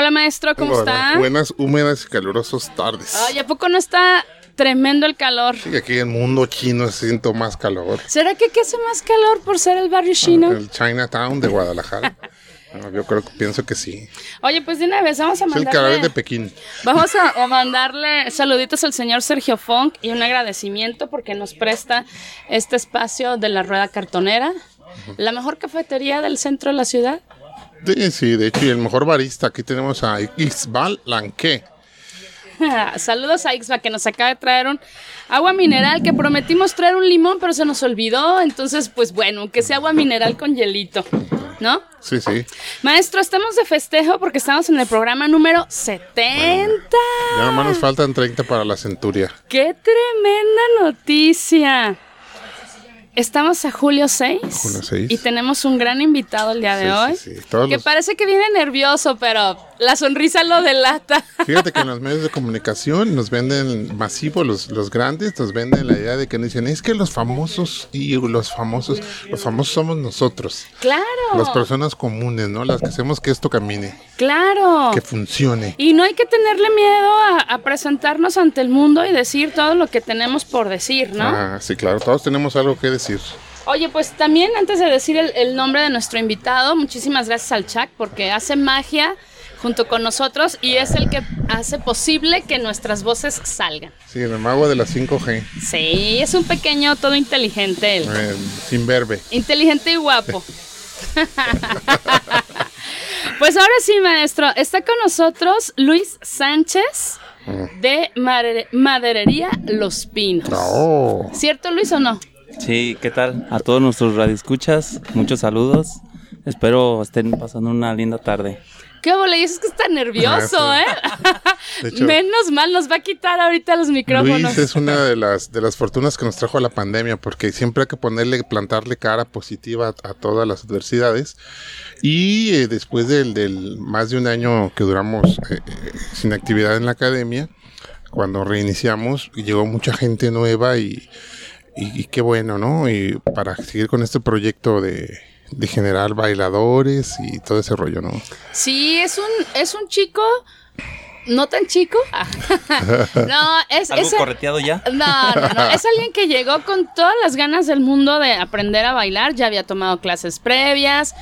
Hola maestro, ¿cómo Hola, está? Buenas, húmedas y calurosas tardes. Ay, ¿a poco no está tremendo el calor? Sí, aquí en el mundo chino siento más calor. ¿Será que aquí hace más calor por ser el barrio chino? El Chinatown de Guadalajara. Yo creo que pienso que sí. Oye, pues de una vez vamos a Es el mandarle... de Pekín. Vamos a, a mandarle saluditos al señor Sergio Funk y un agradecimiento porque nos presta este espacio de la rueda cartonera, la mejor cafetería del centro de la ciudad. Sí, sí, de hecho, y el mejor barista. Aquí tenemos a Isbal Lanque. Saludos a Ixba que nos acaba de traer un agua mineral que prometimos traer un limón pero se nos olvidó, entonces pues bueno, que sea agua mineral con hielito, ¿no? Sí, sí. Maestro, estamos de festejo porque estamos en el programa número 70. Ya nomás nos faltan 30 para la centuria. ¡Qué tremenda noticia! Estamos a julio 6, Julio 6. y tenemos un gran invitado el día de Sí, hoy. sí, sí. Todos Que los- parece que viene nervioso, pero la sonrisa lo delata. Fíjate que en los medios de comunicación nos venden masivo, los, los grandes nos venden la idea de que nos dicen, es que los famosos y los famosos, los famosos somos nosotros, claro, las personas comunes, ¿no? Las que hacemos que esto camine, claro. que funcione. Y no hay que tenerle miedo a, a presentarnos ante el mundo y decir todo lo que tenemos por decir, ¿no? Ah, sí, claro, todos tenemos algo que decir. Oye, pues también antes de decir el, el nombre de nuestro invitado, muchísimas gracias al Chuck porque hace magia junto con nosotros y es el que hace posible que nuestras voces salgan. Sí, el mago de la 5G, Sí, es un pequeño todo inteligente él. eh, sin verbe. Inteligente y guapo. pues ahora sí, maestro, está con nosotros Luis Sánchez de Madere- Maderería Los Pinos. Oh, ¿Cierto, Luis, o no? Sí, ¿qué tal? A todos nuestros radioescuchas, muchos saludos. Espero estén pasando una linda tarde. ¿Qué ole? Es que está nervioso, Ah, ¿eh? Hecho- Menos mal, nos va a quitar ahorita los micrófonos. Luis es una de las, de las fortunas que nos trajo la pandemia, porque siempre hay que ponerle, plantarle cara positiva a, a todas las adversidades. Y eh, después del, del más de un año que duramos eh, eh, sin actividad en la academia, cuando reiniciamos, llegó mucha gente nueva y, y- y qué bueno, ¿no? Y para seguir con este proyecto de, de generar bailadores y todo ese rollo, ¿no? Sí, es un, es un chico, no tan chico. no, es, ¿Algo es- correteado ya? No, no, no. Es alguien que llegó con todas las ganas del mundo de aprender a bailar. Ya había tomado clases previas.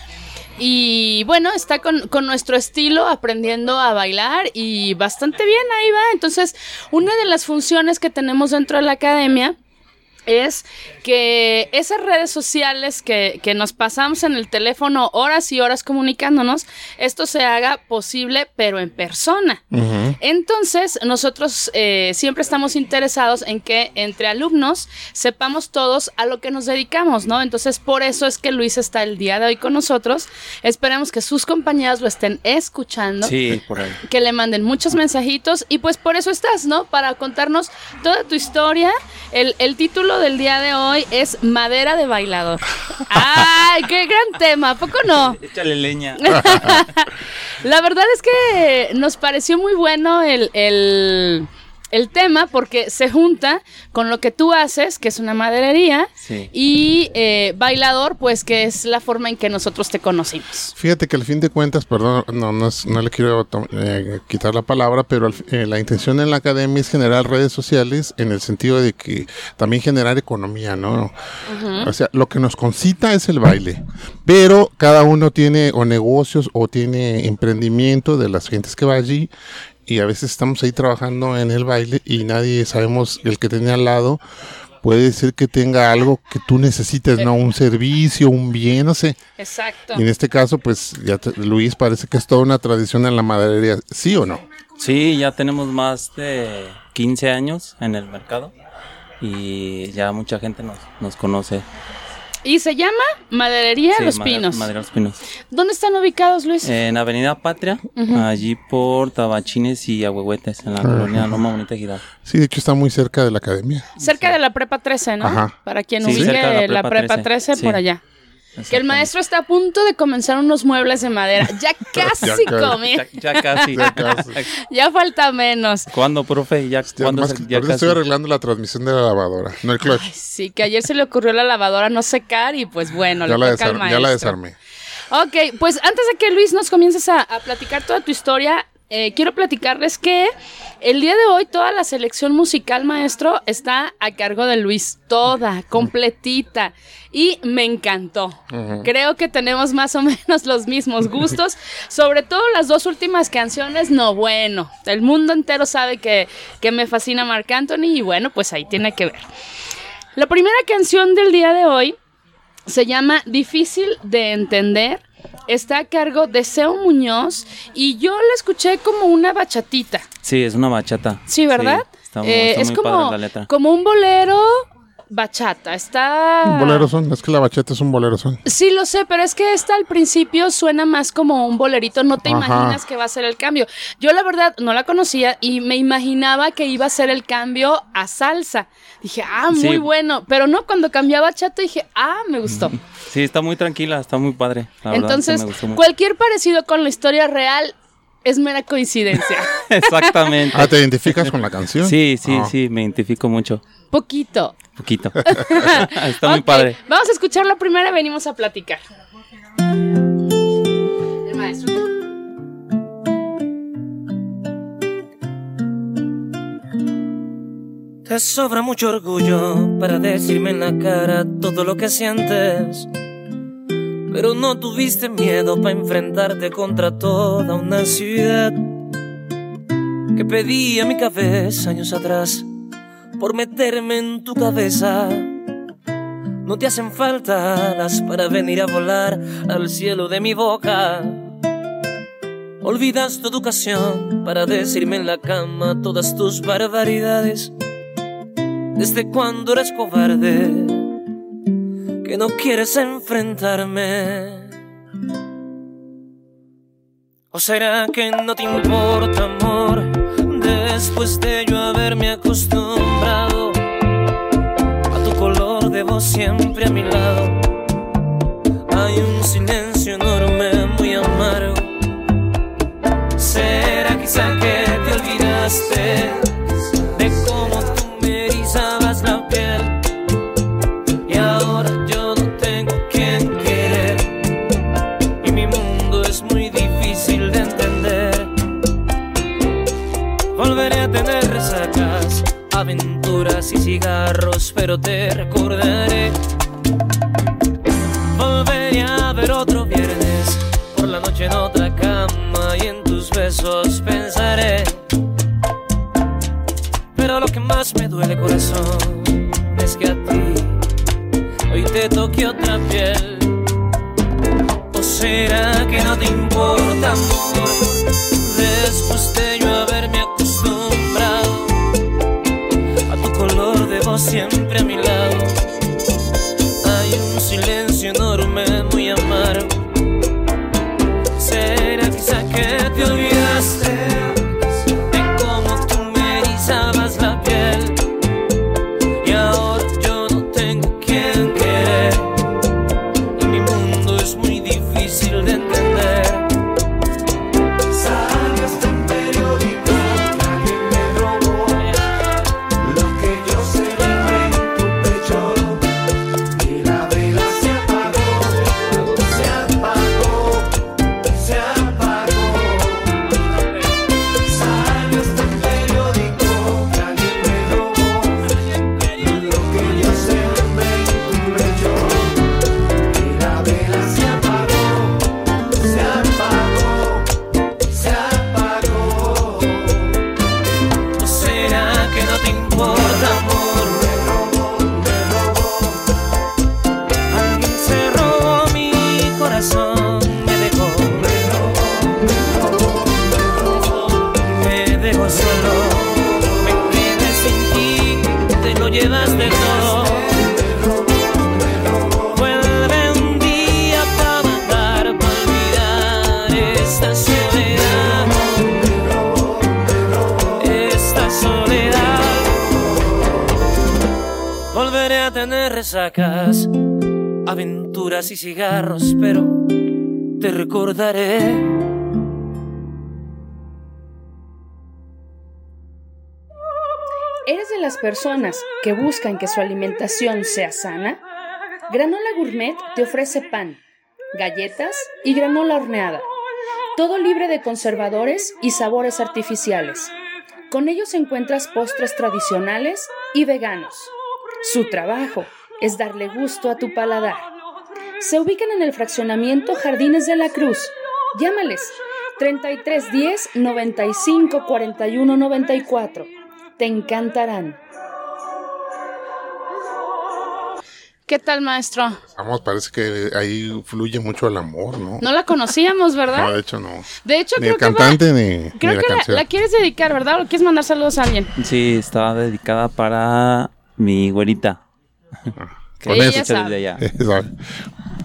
Y bueno, está con, con nuestro estilo aprendiendo a bailar y bastante bien, ahí va. Entonces, una de las funciones que tenemos dentro de la academia es que esas redes sociales que, que nos pasamos en el teléfono horas y horas comunicándonos, esto se haga posible, pero en persona. Entonces, nosotros eh, siempre estamos interesados en que entre alumnos sepamos todos a lo que nos dedicamos, ¿no? Entonces, por eso es que Luis está el día de hoy con nosotros. Esperemos que sus compañeras lo estén escuchando Sí, por ahí. que le manden muchos mensajitos y pues por eso estás, ¿no? Para contarnos toda tu historia. El, el título del día de hoy es Madera de Bailador. ¡Ay, qué gran tema! ¿A poco no? Échale leña. La verdad es que nos pareció muy bueno el, el, el tema porque se junta con lo que tú haces, que es una maderería, Sí. y eh, bailador, pues que es la forma en que nosotros te conocimos. Fíjate que al fin de cuentas, perdón, no, no, es- no le quiero eh, quitar la palabra, pero eh, la intención en la academia es generar redes sociales en el sentido de que también generar economía, ¿no? O sea, lo que nos concita es el baile, pero cada uno tiene o negocios o tiene emprendimiento de las gentes que va allí y a veces estamos ahí trabajando en el baile y nadie sabemos el que tenía al lado. Puede ser que tenga algo que tú necesites, ¿no? Un servicio, un bien, no sé. Exacto. Y en este caso, pues, ya te- Luis, parece que es toda una tradición en la maderería, ¿sí o no? Sí, ya tenemos más de 15 años en el mercado y ya mucha gente nos, nos conoce. Y se llama Maderería Sí, Los Pinos. Madera Los Pinos. ¿Dónde están ubicados, Luis? En Avenida Patria, allí por Tabachines y Ahuehuetes, en la colonia Loma Bonita Ejidal. Sí, de hecho está muy cerca de la academia. Cerca de la Prepa 13, ¿no? Ajá. Para quien Sí, ubique la la Prepa, Prepa 13, 13, por allá. Que el maestro está a punto de comenzar unos muebles de madera. Ya casi comí. Ya, ya casi. Ya casi. Ya falta menos. ¿Cuándo, profe? ¿Ya, Hostia, ¿Cuándo además es que el- ya ahorita casi? estoy arreglando la transmisión de la lavadora, no el clutch. Sí, que ayer se le ocurrió a la lavadora no secar y pues bueno, ya, le la toca al ya la desarmé. Ok, pues antes de que Luis nos comiences a, a platicar toda tu historia, eh, quiero platicarles que el día de hoy toda la selección musical, maestro, está a cargo de Luis, toda, completita. Y me encantó. Creo que tenemos más o menos los mismos gustos. Sobre todo las dos últimas canciones, no bueno. El mundo entero sabe que, que me fascina Marc Anthony y bueno, pues ahí tiene que ver. La primera canción del día de hoy se llama Difícil de entender. Está a cargo de Seo Muñoz y yo la escuché como una bachatita. Sí, es una bachata. Sí, ¿verdad? está muy- Eh, está es muy como, padre la letra. como un bolero bachata. Está. Un bolero son, es que la bachata es un bolero son. Sí, lo sé, pero es que esta al principio suena más como un bolerito, no te Ajá. imaginas que va a ser el cambio. Yo la verdad no la conocía y me imaginaba que iba a ser el cambio a salsa. Dije, ah, muy Sí. bueno, pero no, cuando cambiaba a bachata dije, ah, me gustó. Sí, está muy tranquila, está muy padre. La verdad, sí Entonces, me gustó mucho. cualquier parecido con la historia real es mera coincidencia. Exactamente. Ah, ¿te identificas con la canción? Sí, sí, Ah. sí, me identifico mucho. Poquito. Poquito. está muy padre. Vamos a escuchar la primera y venimos a platicar. El maestro. Te sobra mucho orgullo para decirme en la cara todo lo que sientes. Pero no tuviste miedo para enfrentarte contra toda una ciudad que pedía mi cabeza años atrás por meterme en tu cabeza. No te hacen falta alas para venir a volar al cielo de mi boca. Olvidas tu educación para decirme en la cama todas tus barbaridades. Desde cuando eres cobarde, que no quieres enfrentarme. ¿O será que no te importa, amor? Después de yo haberme acostumbrado a tu color de voz siempre a mi lado. Hay un silencio enorme, muy amargo. ¿Será quizá que te olvidaste y cigarros, pero te recordaré. Volveré a ver otro viernes, por la noche en otra cama y en tus besos pensaré. Pero lo que más me duele corazón es que a ti hoy te toque otra piel. Y cigarros, pero te recordaré. ¿Eres de las personas que buscan que su alimentación sea sana? Granola Gourmet te ofrece pan, galletas y granola horneada, todo libre de conservadores y sabores artificiales. Con ellos encuentras postres tradicionales y veganos. Su trabajo es darle gusto a tu paladar. Se ubican en el fraccionamiento Jardines de la Cruz. Llámales 3310 95 41 94. Te encantarán. ¿Qué tal, maestro? Vamos, parece que ahí fluye mucho el amor, ¿no? No la conocíamos, ¿verdad? No, de hecho no. De hecho, Ni creo el cantante que va- ni, ni Creo la que la, canción. la quieres dedicar, ¿verdad? ¿O quieres mandar saludos a alguien? Sí, estaba dedicada para mi güerita. Con ella eso, sabe.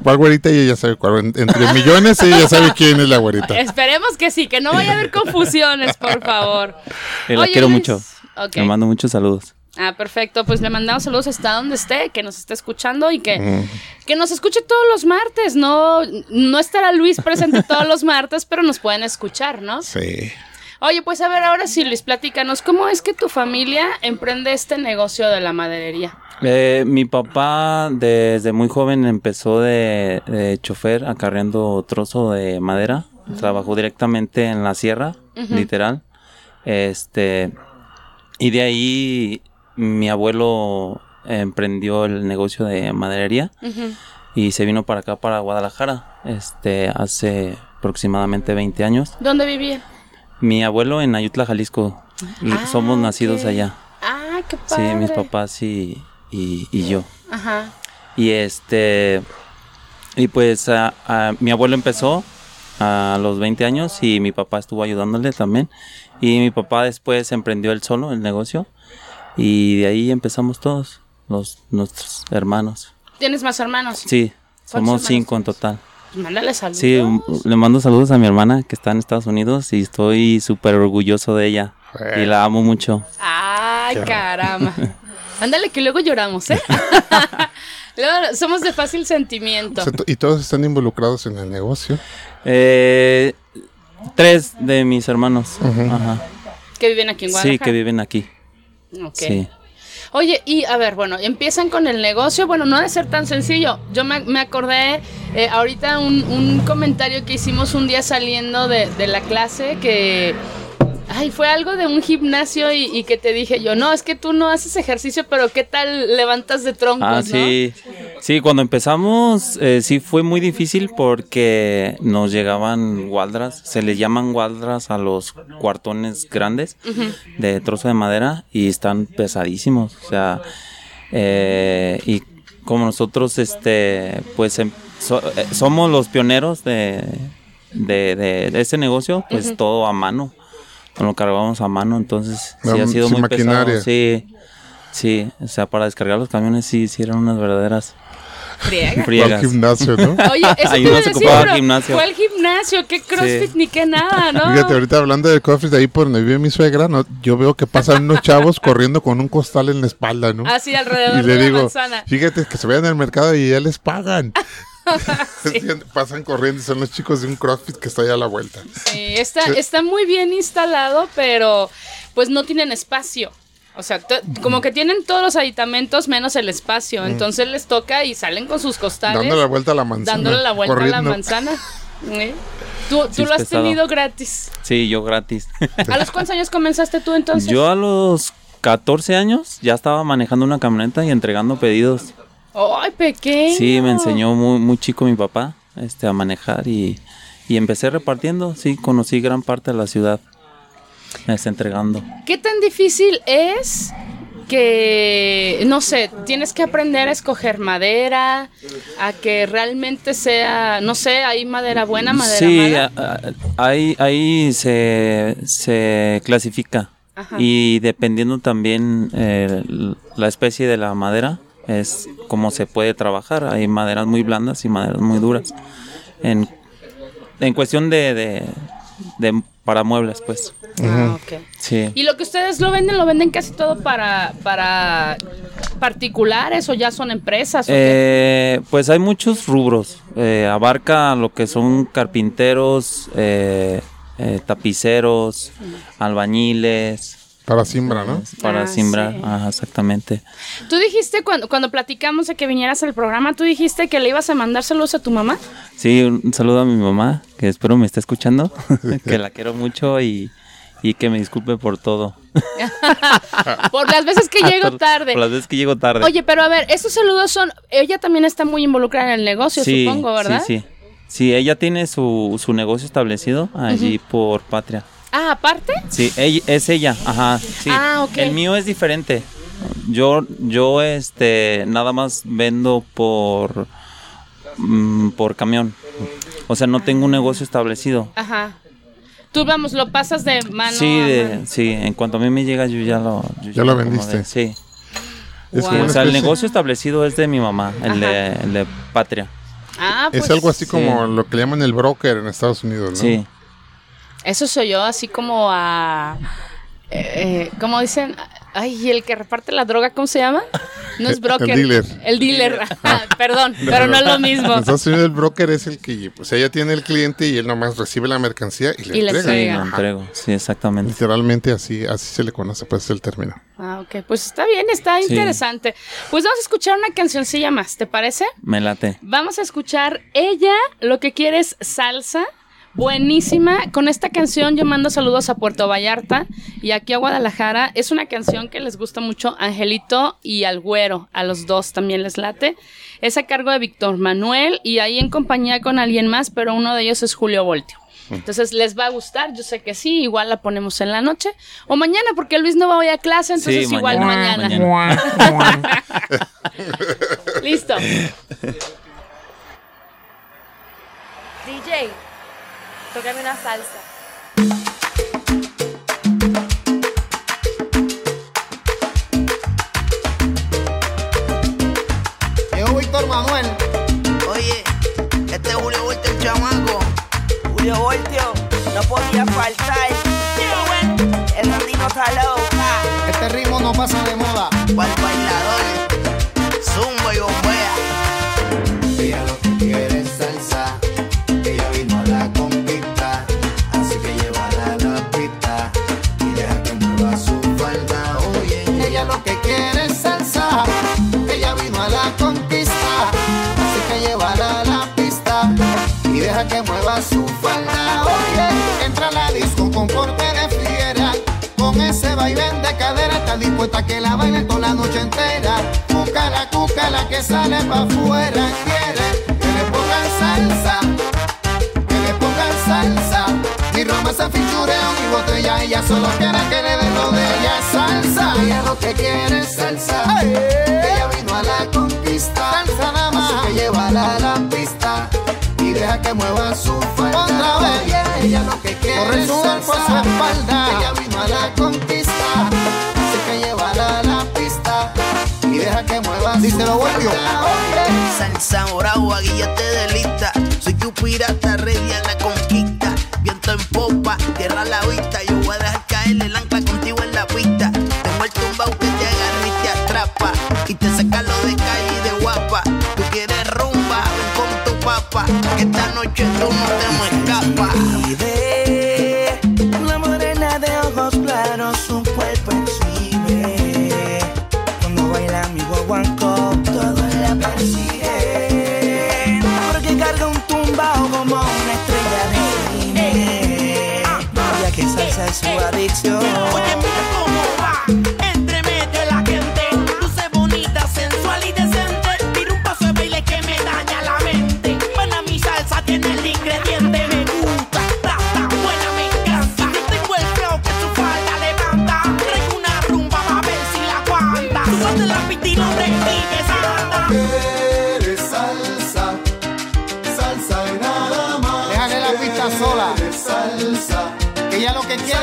¿Cuál güerita? Ella ya sabe cuál. En- Entre millones ella ya sabe quién es la güerita. Esperemos que sí, que no vaya a haber confusiones, por favor. Eh, la Oye, quiero mucho. Ok. Le mando muchos saludos. Ah, perfecto. Pues le mandamos saludos hasta donde esté, que nos esté escuchando y que, Mm. que nos escuche todos los martes. No, no estará Luis presente todos los martes, pero nos pueden escuchar, ¿no? Sí. Oye, pues a ver, ahora sí, Luis, platícanos, ¿cómo es que tu familia emprende este negocio de la maderería? Eh, mi papá desde muy joven empezó de, de chofer acarreando trozo de madera. Trabajó directamente en la sierra, literal. Este y de ahí mi abuelo emprendió el negocio de maderería y se vino para acá para Guadalajara. Este hace aproximadamente 20 años. ¿Dónde vivía? Mi abuelo en Ayutla, Jalisco. Ah, Somos nacidos allá. Ah, qué Sí, padre. mis papás y, y, y yo. Ajá. Y este. Y pues a- a- mi abuelo empezó a los 20 años y mi papá estuvo ayudándole también. Y mi papá después emprendió él solo el negocio. Y de ahí empezamos todos, los, nuestros hermanos. ¿Tienes más hermanos? Sí, somos cinco en total. Pues mándale saludos. Sí, le mando saludos a mi hermana que está en Estados Unidos y estoy súper orgulloso de ella. Y la amo mucho. Ay, caramba. Ándale, que luego lloramos, ¿eh? luego somos de fácil sentimiento. O sea, to- y todos están involucrados en el negocio. Eh, tres de mis hermanos. Ajá. Que viven aquí en Sí, Guadalajara. que viven aquí. Ok. Sí. Oye, y a ver, bueno, empiezan con el negocio. Bueno, no ha de ser tan sencillo. Yo me, me acordé eh, ahorita un, un comentario que hicimos un día saliendo de, de la clase que. Ay, fue algo de un gimnasio y, y que te dije yo, no, es que tú no haces ejercicio, pero ¿qué tal levantas de troncos, Ah, no? sí. Sí, cuando empezamos eh, sí fue muy difícil porque nos llegaban gualdras, se les llaman gualdras a los cuartones grandes de trozo de madera y están pesadísimos, o sea, eh, y como nosotros, este, pues em- so- eh, somos los pioneros de, de, de- de ese negocio, pues todo a mano, lo cargábamos a mano, entonces sí No, ha sido muy maquinaria. pesado, sí. Sí, o sea, para descargar los camiones sí hicieron unas verdaderas. Al friegas. gimnasio, ¿no? Oye, eso Ahí te iba no a se decir, ocupaba gimnasio. Fue al gimnasio, qué crossfit Sí. ni qué nada, ¿no? Fíjate, ahorita hablando de de ahí por donde vive mi suegra, ¿no? yo veo que pasan unos chavos corriendo con un costal en la espalda, ¿no? Así alrededor y le de la digo, manzana. fíjate que se vayan al mercado y ya les pagan. Pasan corriendo y son los chicos de un CrossFit que está allá a la vuelta. Sí, está, está muy bien instalado, pero pues no tienen espacio. O sea, to- como que tienen todos los aditamentos menos el espacio. Entonces les toca y salen con sus costales. Dándole la vuelta a la manzana. dándole la vuelta a la manzana. ¿Eh? Tú, tú Sí, lo has pesado. tenido gratis. Sí, yo gratis. ¿A los cuántos años comenzaste tú entonces? yo a los 14 años ya estaba manejando una camioneta y entregando pedidos. ¡Ay, pequeño! Sí, me enseñó muy, muy chico mi papá este, a manejar y, y empecé repartiendo. Sí, conocí gran parte de la ciudad. Este, entregando. ¿Qué tan difícil es que, no sé, tienes que aprender a escoger madera, a que realmente sea, no sé, hay madera buena, madera Sí, mala? a- ahí, ahí se, se clasifica. Ajá. Y dependiendo también eh, la especie de la madera, es cómo se puede trabajar. Hay maderas muy blandas y maderas muy duras. En, en cuestión de, de, de- para muebles, pues. Ah, ok. Sí. Y lo que ustedes lo venden, lo venden casi todo para, para, particulares o ya son empresas? Eh, pues hay muchos rubros. Eh, abarca lo que son carpinteros, eh, eh, tapiceros, albañiles, Para Simbra, ¿no? para Ah, simbrar. sí. Ajá, exactamente. Tú dijiste cuando, cuando platicamos de que vinieras al programa, tú dijiste que le ibas a mandar saludos a tu mamá. Sí, un saludo a mi mamá, que espero me esté escuchando, que la quiero mucho y, y que me disculpe por todo. Por las veces que llego Por- tarde. Por las veces que llego tarde. Oye, pero a ver, esos saludos son. Ella también está muy involucrada en el negocio, sí, supongo, ¿verdad? Sí, sí. Sí, ella tiene su, su negocio establecido allí por Patria. Ah, aparte. Sí, ella, es ella, ajá. Sí. Ah, ok. El mío es diferente. Yo, yo, este, nada más vendo por, mm, por camión. O sea, no tengo un negocio establecido. Ajá. Tú, vamos, lo pasas de mano sí, a de- mano. sí. En cuanto a mí me llega, yo ya lo. yo Ya lo vendiste. Sí. Es Wow. como O una sea, el especie- negocio establecido es de mi mamá, el de, el de Patria. Ah, pues. Es algo así sí. como lo que llaman el broker en Estados Unidos, ¿no? Sí. Eso soy yo, así como a. Eh, ¿Cómo dicen? Ay, ¿y el que reparte la droga, ¿cómo se llama? No es broker. El dealer. El dealer. Ah, Perdón, pero no es lo mismo. En Estados Unidos el broker es el que, pues ella tiene el cliente y él nomás recibe la mercancía y le Y le entrega. Sí, Entrega. lo Ajá. entrego. Sí, exactamente. Literalmente así, así se le conoce, pues es el término. Ah, ok. Pues está bien, está Sí. interesante. Pues vamos a escuchar una cancioncilla más, ¿te parece? Me late. Vamos a escuchar Ella, lo que quiere es salsa. Buenísima. Con esta canción yo mando saludos a Puerto Vallarta y aquí a Guadalajara. Es una canción que les gusta mucho a Angelito y al Güero. A los dos también les late. Es a cargo de Víctor Manuel y ahí en compañía con alguien más, pero uno de ellos es Julio Voltio. Entonces les va a gustar, yo sé que sí, igual la ponemos en la noche o mañana porque Luis no va hoy a clase, entonces Sí, igual mañana, mañana. Listo. DJ, tócame una salsa. Llegó Víctor Manuel. Oye, este es Julio Volta el chamaco. Julio Voltio, no podía faltar. El Randino está loca. Este ritmo no pasa de moda. Para el bailador, su falda. Oye, entra a la disco con porte de fiera. Con ese vaivén de cadera. Está dispuesta a que la baile toda la noche entera. Cúcala, cúcala que sale pa' afuera. Quiere que le pongan salsa. Que le pongan salsa. Ni romance, fichureo, ni botella. Ella solo quiere que le den lo de ella salsa. Ella lo que quiere es salsa. Ella vino a la conquista. Salsa nada más. Así que llévala a la pista. Y deja que mueva su falda. Otra vez. Oye, ella lo que quiere Corre sudor por salsa. su espalda. Ella vino a la conquista. Así que llévala a la pista. Y deja que mueva Dice lo volvió. Salsa bravo, aquí yo te delista. Soy tu pirata, ready a la conquista. Viento en popa, tierra a la vista. Yo voy a noche tú no te me escapas. Y ve una morena de ojos claros, su cuerpo exhibe. Cuando baila mi guaguancó, todo la persigue. Porque carga un tumbao como una estrella de cine. Ya que salsa es su adicción.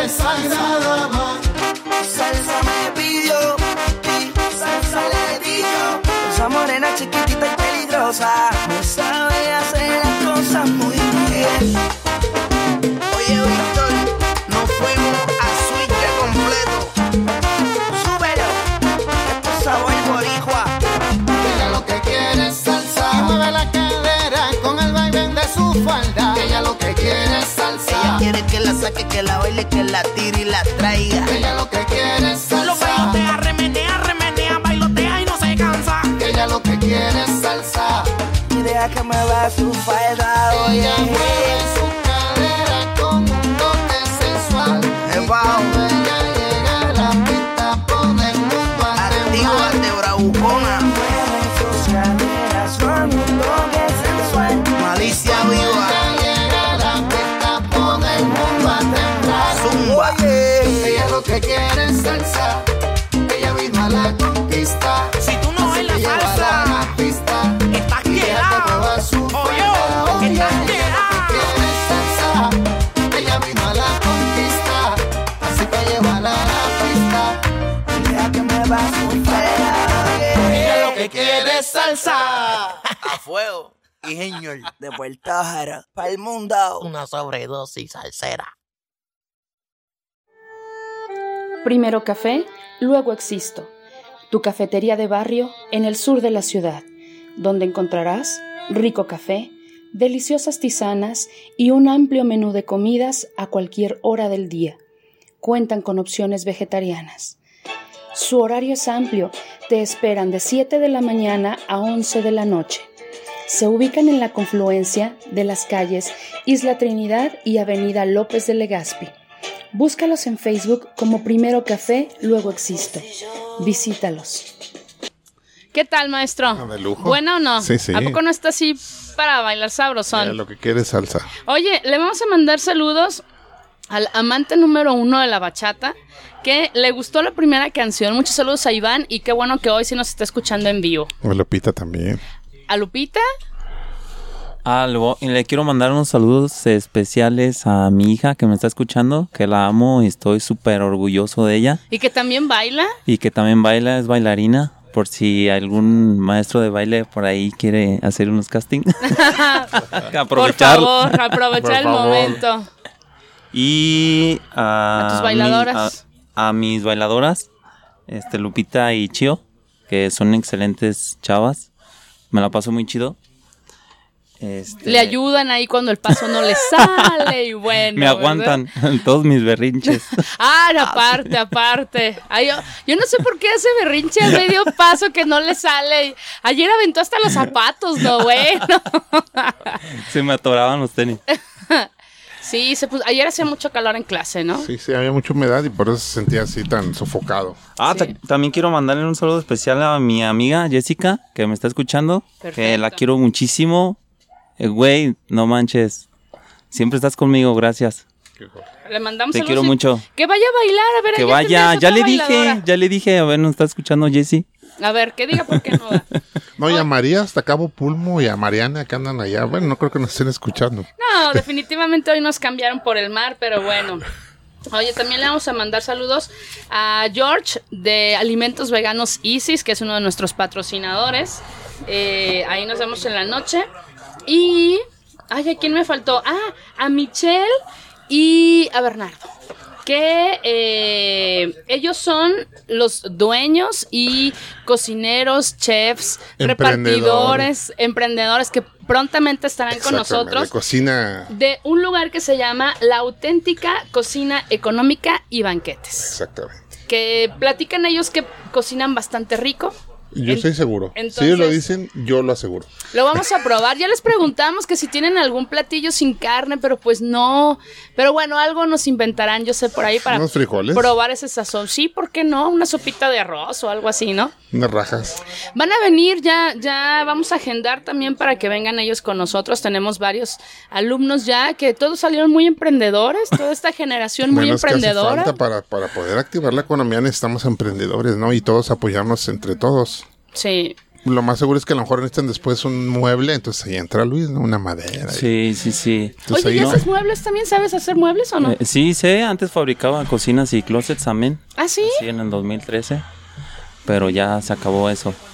salsa dama. Salsa me pidió, y salsa le dio. Esa morena chiquitita y peligrosa, sabe hacer las cosas muy bien. Oye, Víctor, nos fuimos a suite completo. Súbelo, esto es sabor boricua. Mira lo que quieres, salsa. Y mueve la cadera con el vaivén de su falda saque, que la baile, que la tire y la traiga. Ella lo que quiere es Lo salsa. bailotea, remenea, remenea, bailotea y no se cansa. Ella lo que quiere es salsa. Y deja que me va su falda, oye. Ella mueve su cadera con un toque sensual. Y Eva. cuando ella llega a la pista pone el mundo a Activa temblar. de bravucona. Fuego. Y señor, de Puerto Jara, para el mundo. Una sobredosis salsera. Primero café, luego existo. Tu cafetería de barrio en el sur de la ciudad, donde encontrarás rico café, deliciosas tisanas y un amplio menú de comidas a cualquier hora del día. Cuentan con opciones vegetarianas. Su horario es amplio, te esperan de 7 de la mañana a 11 de la noche. Se ubican en la confluencia de las calles Isla Trinidad y Avenida López de Legazpi. Búscalos en Facebook como Primero Café, luego Existo. Visítalos. ¿Qué tal, maestro? Ah, de lujo. ¿Bueno o no? Sí, sí. ¿A poco no está así para bailar sabrosón? lo que quiere es salsa. Oye, le vamos a mandar saludos al amante número uno de la bachata, que le gustó la primera canción. Muchos saludos a Iván y qué bueno que hoy sí nos está escuchando en vivo. O Lupita también. A Lupita, Ah, luego, y le quiero mandar unos saludos especiales a mi hija que me está escuchando, que la amo y estoy súper orgulloso de ella. y que también baila. Y que también baila, es bailarina. Por si algún maestro de baile por ahí quiere hacer unos casting. Aprovechar. Por favor, aprovechar Por el favor. momento. Y a, A tus mi- bailadoras. a, a mis bailadoras, este Lupita y Chio, que son excelentes chavas. Me la paso muy chido. Este, Le ayudan ahí cuando el paso no le sale y bueno. Me ¿verdad? aguantan todos mis berrinches. Ah, aparte, aparte. Ay, yo, yo no sé por qué hace berrinche a medio paso que no le sale. Ayer aventó hasta los zapatos, no, bueno. Se me atoraban los tenis. Sí, se puso- ayer hacía mucho calor en clase, ¿no? Sí, sí, había mucha humedad y por eso se sentía así tan sofocado. Ah, Sí. también quiero mandarle un saludo especial a mi amiga Jessica, que me está escuchando. Que Perfecto. la quiero muchísimo. Eh, Güey, no manches. Siempre estás conmigo, gracias. Le mandamos Te quiero mucho. Que vaya a bailar, a ver. Que vaya, ya le dije, ya le dije, a ver, nos está escuchando Jessie. A ver, que diga por qué no va. No, y a María hasta Cabo Pulmo y a Mariana que andan allá. Bueno, no creo que nos estén escuchando. No, definitivamente hoy nos cambiaron por el mar, pero bueno. Oye, también le vamos a mandar saludos a George de Alimentos Veganos Isis, que es uno de nuestros patrocinadores. Eh, ahí nos vemos en la noche. Y. Ay, ¿a quién me faltó? Ah, a Michelle y a Bernardo. Que eh, ellos son los dueños y cocineros, chefs, repartidores, emprendedores que prontamente estarán con nosotros De cocina. de un lugar que se llama La Auténtica Cocina Económica y Banquetes. Exactamente. Que platican ellos que cocinan bastante rico. Yo En- estoy seguro. si ellos lo dicen, yo lo aseguro. Lo vamos a probar. Ya les preguntamos que si tienen algún platillo sin carne, pero pues no. Pero bueno, algo nos inventarán, yo sé, por ahí para Unos frijoles. probar ese sazón. Sí, ¿por qué no? Una sopita de arroz o algo así, ¿no? Unas rajas. Van a venir ya, ya vamos a agendar también para que vengan ellos con nosotros. Tenemos varios alumnos ya que todos salieron muy emprendedores, toda esta generación muy Bueno, es que hace emprendedora. falta para, para poder activar la economía necesitamos emprendedores, ¿no? Y todos apoyarnos entre todos. Sí. Lo más seguro es que a lo mejor necesitan después un mueble, entonces ahí entra Luis, ¿no? Una madera. Sí, sí, sí. Entonces Oye, ¿y no- haces muebles también? ¿Sabes hacer muebles o no? Eh, sí, sé, antes fabricaba cocinas y closets también. ¿Ah, sí? Sí, en el 2013. Pero ya se acabó eso.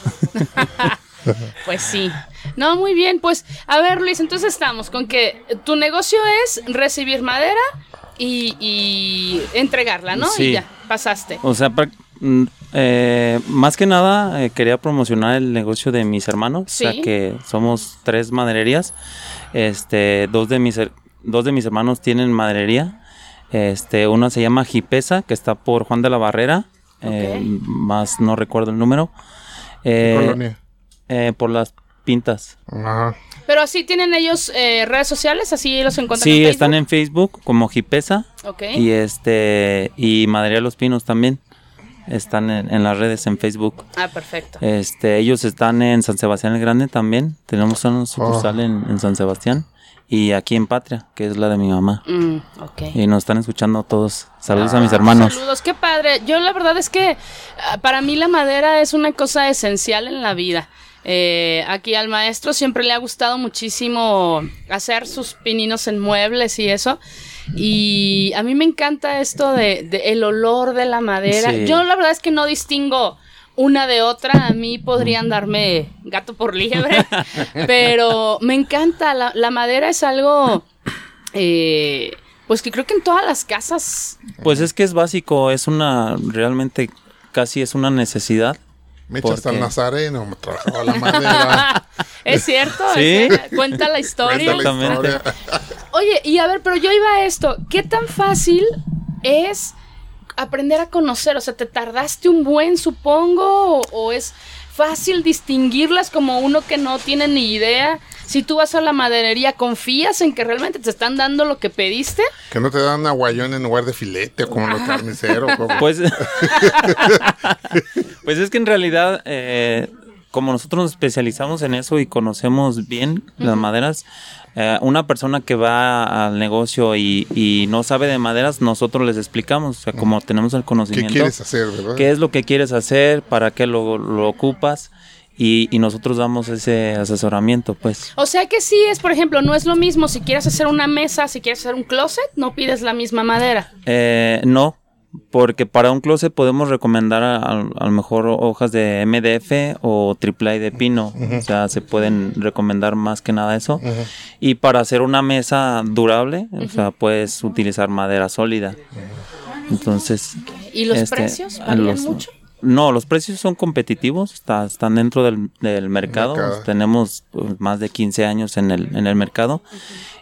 Pues sí. No, muy bien. Pues, a ver, Luis, entonces estamos con que tu negocio es recibir madera y, y entregarla, ¿no? Sí. Y ya, pasaste. O sea, mm, eh, más que nada eh, quería promocionar el negocio de mis hermanos, o sea Sí. que somos tres madererías. Este, dos de mis dos de mis hermanos tienen maderería. Este, una se llama Jipesa, que está por Juan de la Barrera, eh, más no recuerdo el número. Eh, colonia? eh, por las pintas. Ajá. Pero así tienen ellos eh, redes sociales, así los encuentran Sí, en están en Facebook como Jipesa Ok. y este y Madería Los Pinos también. Están en, en las redes en Facebook. Ah, perfecto. Este, ellos están en San Sebastián el Grande también. Tenemos una sucursal Oh. en, en San Sebastián y aquí en Patria, que es la de mi mamá. Mm, ok. Y nos están escuchando todos. Saludos Ah, a mis hermanos. Saludos, qué padre. Yo la verdad es que ah, para mí la madera es una cosa esencial en la vida. Eh, aquí al maestro siempre le ha gustado muchísimo hacer sus pininos en muebles y eso. Y a mí me encanta esto de, de el olor de la madera. Sí. Yo la verdad es que no distingo una de otra. A mí podrían darme gato por liebre. pero me encanta. La, la madera es algo... eh, pues que creo que en todas las casas Pues es que es básico, es una, realmente casi es una necesidad. Me echa hasta el nazareno, me trabajaba la madera. es cierto, Sí. es ver- cuenta la historia. Cuenta la Exactamente. historia. Oye, y a ver, pero yo iba a esto, ¿qué tan fácil es aprender a conocer? O sea, ¿te tardaste un buen, supongo? ¿O, o es fácil distinguirlas como uno que no tiene ni idea? Si tú vas a la maderería, ¿confías en que realmente te están dando lo que pediste? Que no te dan aguayón en lugar de filete o como los carniceros. Pues, pues es que en realidad, eh, como nosotros nos especializamos en eso y conocemos bien las maderas, eh, una persona que va al negocio y, y no sabe de maderas, nosotros les explicamos, o sea, como tenemos el ¿Qué conocimiento. quieres hacer, verdad? qué es lo que quieres hacer, para qué lo, lo ocupas y, y nosotros damos ese asesoramiento, pues. O sea que sí es, por ejemplo, no es lo mismo si quieres hacer una mesa, si quieres hacer un closet, no pides la misma madera. Eh, no, porque para un closet podemos recomendar a, a- a lo mejor hojas de MDF o AAA de pino, o sea, se pueden recomendar más que nada eso. Y para hacer una mesa durable, o sea, puedes utilizar madera sólida. Entonces, ¿Y los este, precios varían los- mucho? No, los precios son competitivos, está- están dentro del, del mercado. Mercado. Tenemos pues, más de 15 años en el, en el mercado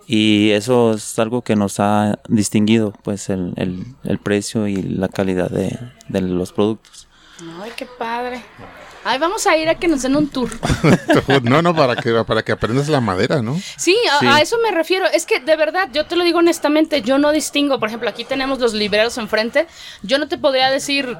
y eso es algo que nos ha distinguido, pues el, el- el precio y la calidad de, de los productos. Ay, qué padre. Ay, vamos a ir a que nos den un tour. no, no, para que, para que aprendas la madera, ¿no? Sí, a, Sí. a eso me refiero. Es que de verdad, yo te lo digo honestamente, yo no distingo. Por ejemplo, aquí tenemos los libreros enfrente. Yo no te podría decir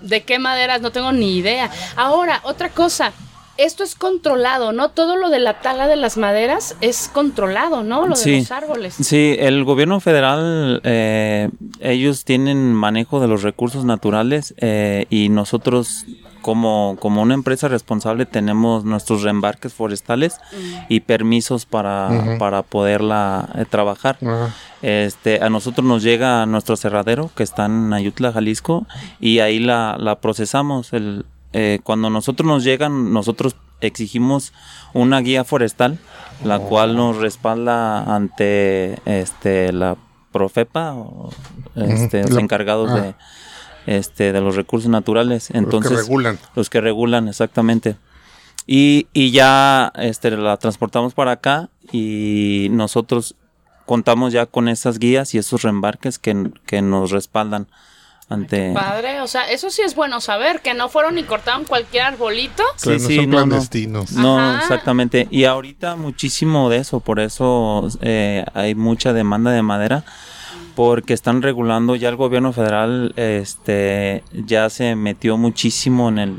de qué maderas, no tengo ni idea. Ahora, otra cosa. Esto es controlado, ¿no? Todo lo de la tala de las maderas es controlado, ¿no? Lo de Sí. los árboles. Sí, el gobierno federal, eh, ellos tienen manejo de los recursos naturales eh, y nosotros como, como una empresa responsable tenemos nuestros reembarques forestales y permisos para, para poderla eh, trabajar. Este, a nosotros nos llega nuestro cerradero que está en Ayutla, Jalisco, y ahí la, la procesamos. El, eh, cuando nosotros nos llegan, nosotros exigimos una guía forestal, la cual nos respalda ante este la Profepa o este, los encargados ah. de este de los recursos naturales. Entonces, los que regulan. los que regulan, exactamente. Y, y ya este, la transportamos para acá y nosotros contamos ya con esas guías y esos reembarques que, que nos respaldan ante... Padre, o sea, eso sí es bueno saber, que no fueron y cortaron cualquier arbolito. Claro, no son clandestinos. No, Ajá. exactamente. Y ahorita muchísimo de eso, por eso eh, hay mucha demanda de madera, porque están regulando ya el gobierno federal, este, ya se metió muchísimo en el,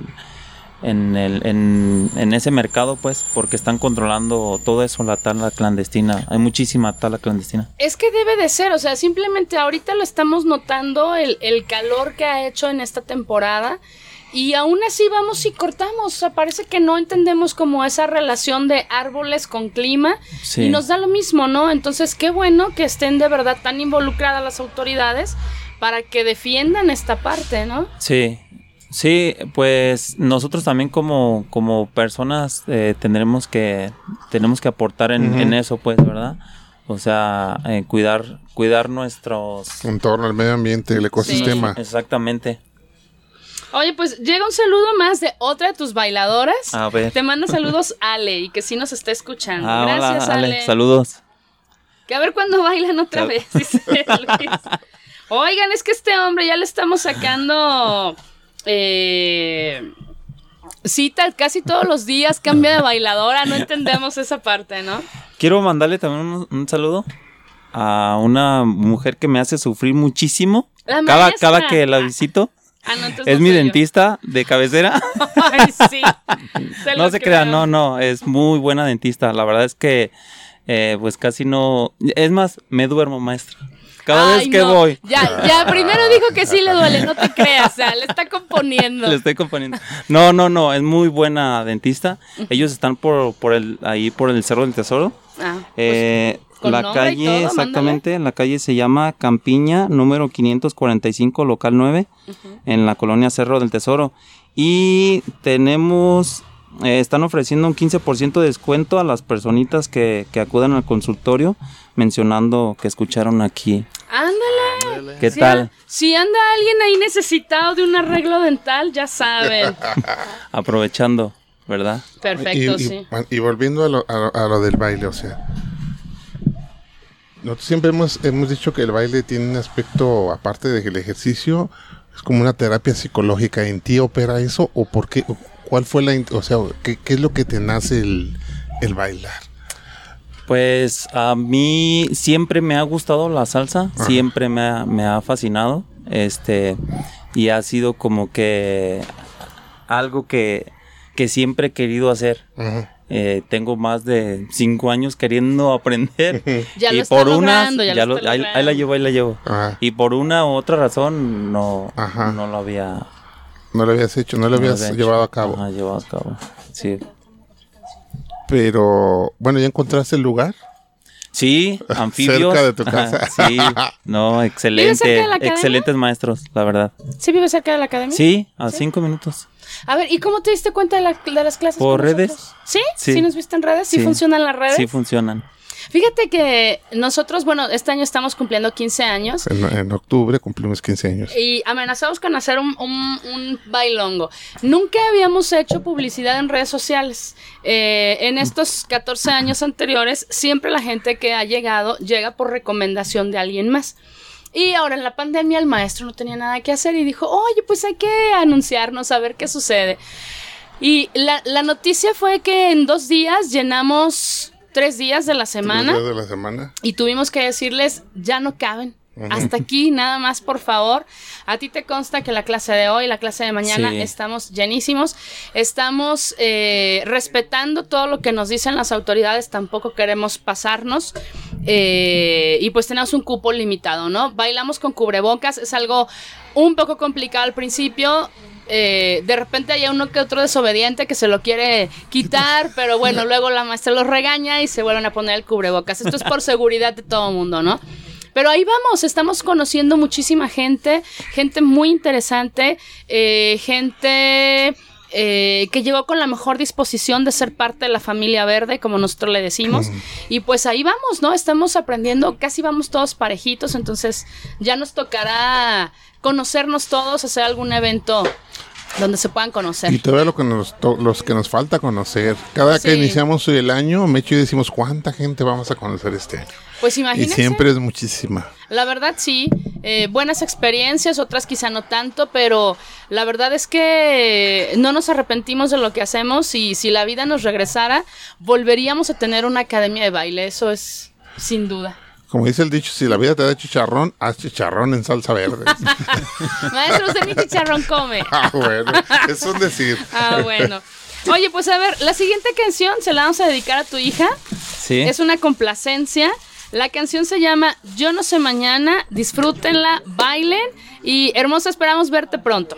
en el, en, ese mercado, pues, porque están controlando todo eso, la tala clandestina. Hay muchísima tala clandestina. Es que debe de ser, o sea, simplemente ahorita lo estamos notando, el, el calor que ha hecho en esta temporada. Y aún así vamos y cortamos. O sea, parece que no entendemos como esa relación de árboles con clima. Sí. Y nos da lo mismo, ¿no? Entonces, qué bueno que estén de verdad tan involucradas las autoridades para que defiendan esta parte, ¿no? Sí, sí, pues nosotros también como, como personas eh, tendremos que tenemos que aportar en, eso, pues, ¿verdad? O sea, eh, cuidar cuidar nuestros En torno al medio ambiente, el ecosistema. Exactamente. Oye, pues llega un saludo más de otra de tus bailadoras. A ver. Te manda saludos Ale y que sí nos está escuchando. Ah, hola, Gracias, Ale. Ale. Saludos. Que a ver cuándo bailan otra vez. dice Luis. Oigan, es que este hombre ya le estamos sacando eh, cita casi todos los días, cambia de bailadora, no entendemos esa parte, ¿no? Quiero mandarle también un, un saludo a una mujer que me hace sufrir muchísimo. La Cada, maestra. cada que la visito. Ah, no, Es no mi yo. dentista de cabecera. Ay, sí. no se crean, no, no, es muy buena dentista. La verdad es que, eh, pues casi no. Es más, me duermo, maestra. Cada Ay, vez que no. voy. Ya, ya, primero dijo que sí le duele, no te creas, o sea, le está componiendo. Le estoy componiendo. No, no, no, es muy buena dentista. Ellos están por, por el, ahí por el Cerro del Tesoro. Ah, Eh, con la calle, todo, exactamente, la calle se llama Campiña, número 545, local 9, en la colonia Cerro del Tesoro. Y tenemos, eh, están ofreciendo un 15% de descuento a las personitas que, que acudan al consultorio, mencionando que escucharon aquí. Ándale. ¿Qué Si tal? a- si anda alguien ahí necesitado de un arreglo dental, ya saben. Aprovechando, ¿verdad? Perfecto, y, y- sí. y volviendo a lo, a lo- a lo del baile, o sea, nosotros siempre hemos, hemos dicho que el baile tiene un aspecto, aparte del ejercicio, es como una terapia psicológica. ¿En ti opera eso o por qué? ¿Cuál fue la, o sea, qué, qué es lo que te nace el, el bailar? Pues a mí siempre me ha gustado la salsa, siempre me ha, me ha fascinado, este, y ha sido como que algo que, que siempre he querido hacer. Ajá. Eh, tengo más de cinco años queriendo aprender Ya y lo por logrando, ya lo lo- ahí, ahí la llevo, ahí la llevo. Ajá. Y por una u otra razón no, Ajá. no lo había, No lo habías hecho, no lo no habías había llevado hecho. a cabo. Ajá, llevado a cabo. Sí. Pero, bueno, ¿ya encontraste el lugar? Sí, anfibios. Cerca de tu Ajá, casa. sí, no, excelente, excelentes maestros, la verdad. ¿Sí vive cerca de la academia? Sí, a cinco minutos. A ver, ¿y cómo te diste cuenta de, la- de las clases? Por redes. ¿Sí? ¿Sí? Sí. nos viste en redes? ¿Sí, Sí. funcionan las redes? Sí funcionan. Fíjate que nosotros, bueno, este año estamos cumpliendo 15 años. En, en octubre cumplimos 15 años. Y amenazamos con hacer un, un- un bailongo. Nunca habíamos hecho publicidad en redes sociales. Eh, en estos 14 años anteriores, siempre la gente que ha llegado llega por recomendación de alguien más. Y ahora en la pandemia el maestro no tenía nada que hacer y dijo, oye, pues hay que anunciarnos a ver qué sucede. Y la, la noticia fue que en dos días llenamos tres días de la semana Los días de la semana. y tuvimos que decirles, ya no caben. Hasta aquí, nada más, por favor. A ti te consta que la clase de hoy, la clase de mañana, Sí. estamos llenísimos. Estamos eh, respetando todo lo que nos dicen las autoridades, tampoco queremos pasarnos. eh, y pues tenemos un cupo limitado, ¿no? Bailamos con cubrebocas, es algo un poco complicado al principio. Eh, de repente hay uno que otro desobediente que se lo quiere quitar, pero bueno, luego la maestra los regaña y se vuelven a poner el cubrebocas. Esto es por seguridad de todo el mundo, ¿no? Pero ahí vamos, estamos conociendo muchísima gente, gente muy interesante, eh, gente eh, que llegó con la mejor disposición de ser parte de la familia verde, como nosotros le decimos. Y pues ahí vamos, ¿no? Estamos aprendiendo, casi vamos todos parejitos, entonces ya nos tocará conocernos todos, hacer algún evento donde se puedan conocer. Y todavía lo que nos, to- los que nos falta conocer. Cada que Sí. iniciamos el año, Mecho y decimos cuánta gente vamos a conocer este año. Pues Y imagínense. siempre es muchísima. La verdad sí, eh, buenas experiencias, otras quizá no tanto, pero la verdad es que no nos arrepentimos de lo que hacemos y si la vida nos regresara, volveríamos a tener una academia de baile, eso es sin duda. Como dice el dicho, si la vida te da chicharrón, haz chicharrón en salsa verde. Maestro, usted mi chicharrón come. ah, bueno, es un decir. Ah, bueno. Oye, pues a ver, la siguiente canción se la vamos a dedicar a tu hija. Sí. Es una complacencia. La canción se llama Yo no sé mañana. Disfrútenla, bailen y hermosa, esperamos verte pronto.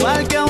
Igual que un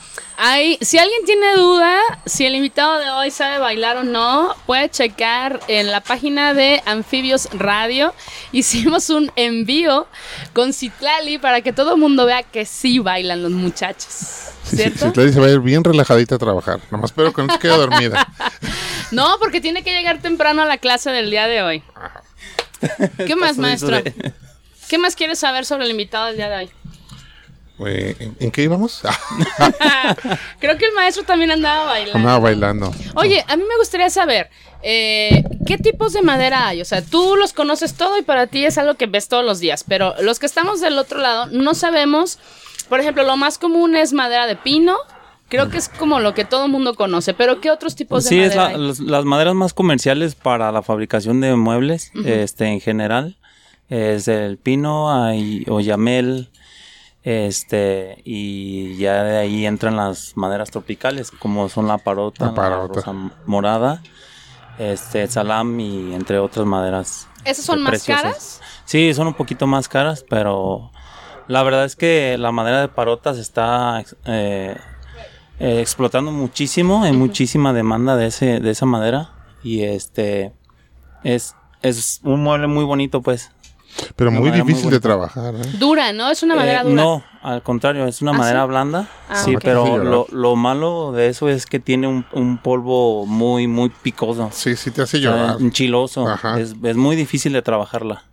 Hay, si alguien tiene duda, si el invitado de hoy sabe bailar o no, puede checar en la página de Anfibios Radio. Hicimos un envío con Citlali para que todo el mundo vea que sí bailan los muchachos. Clary se va a ir bien relajadita a trabajar. Nomás espero que no se quede dormida. No, porque tiene que llegar temprano a la clase del día de hoy. ¿Qué más, maestro? ¿Qué más quieres saber sobre el invitado del día de hoy? Eh, ¿En, en qué íbamos? Creo que el maestro también andaba bailando. Andaba bailando. Oye, a mí me gustaría saber, eh, ¿qué tipos de madera hay? O sea, tú los conoces todo y para ti es algo que ves todos los días, pero los que estamos del otro lado no sabemos, por ejemplo, lo más común es madera de pino, creo que es como lo que todo el mundo conoce, pero ¿qué otros tipos Sí, de es madera la- hay? las, las maderas más comerciales para la fabricación de muebles, este, en general, es el pino, hay oyamel, este, y ya de ahí entran las maderas tropicales, como son la parota, La rosa morada, este, salam y entre otras maderas. ¿Esas son más preciosas. caras? Sí, son un poquito más caras, pero la verdad es que la madera de parota se está eh, eh, explotando muchísimo, hay muchísima demanda de ese, de esa madera y este es, es un mueble muy bonito pues. Pero muy difícil de trabajar. ¿eh? Dura, ¿no? Es una madera Eh, dura. No, al contrario, es una ¿Ah, madera sí? blanda. Ah, sí, pero lo, lo malo de eso es que tiene un, un polvo muy, muy picoso. Sí, sí te hace llorar. un chiloso. Ajá. Es, es muy difícil de trabajarla.